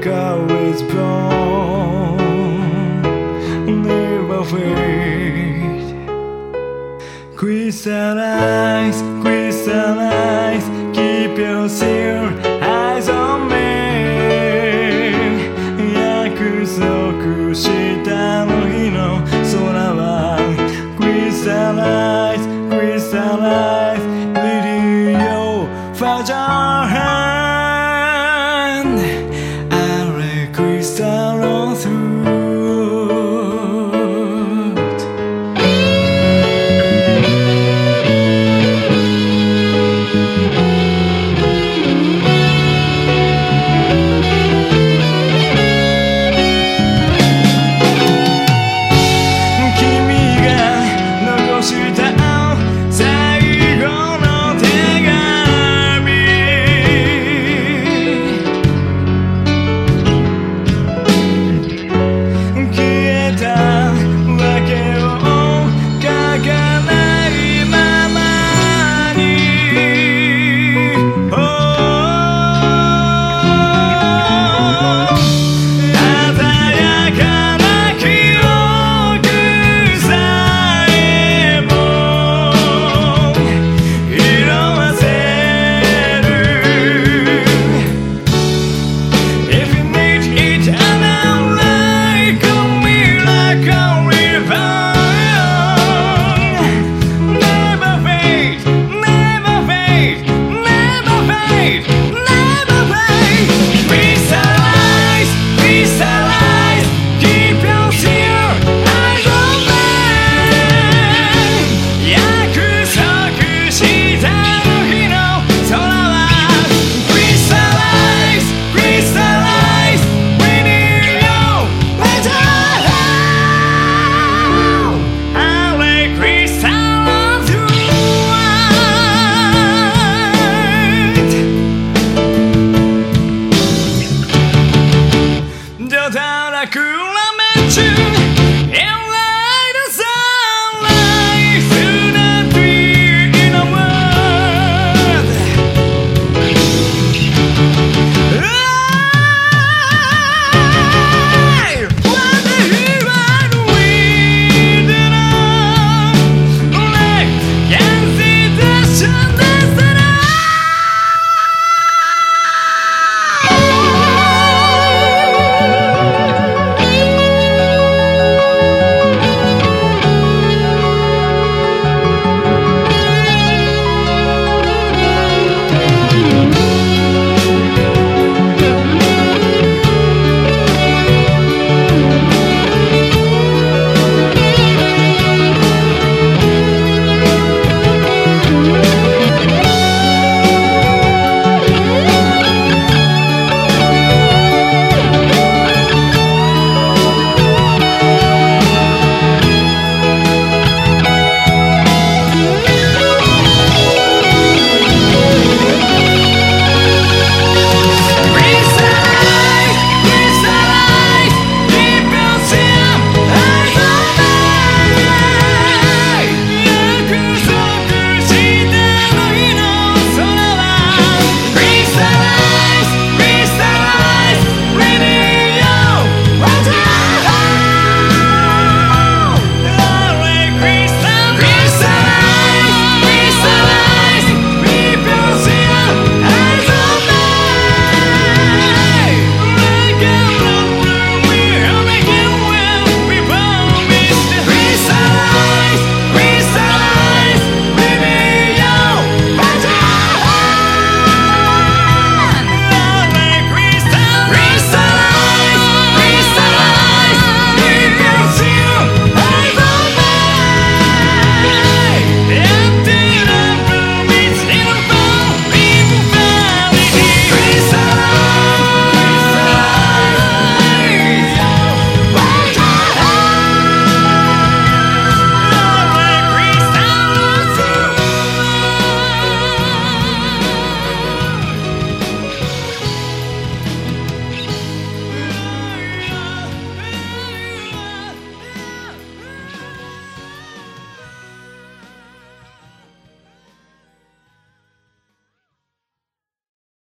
think I was born. Live afraid Crystallize, crystallize. Keep your seal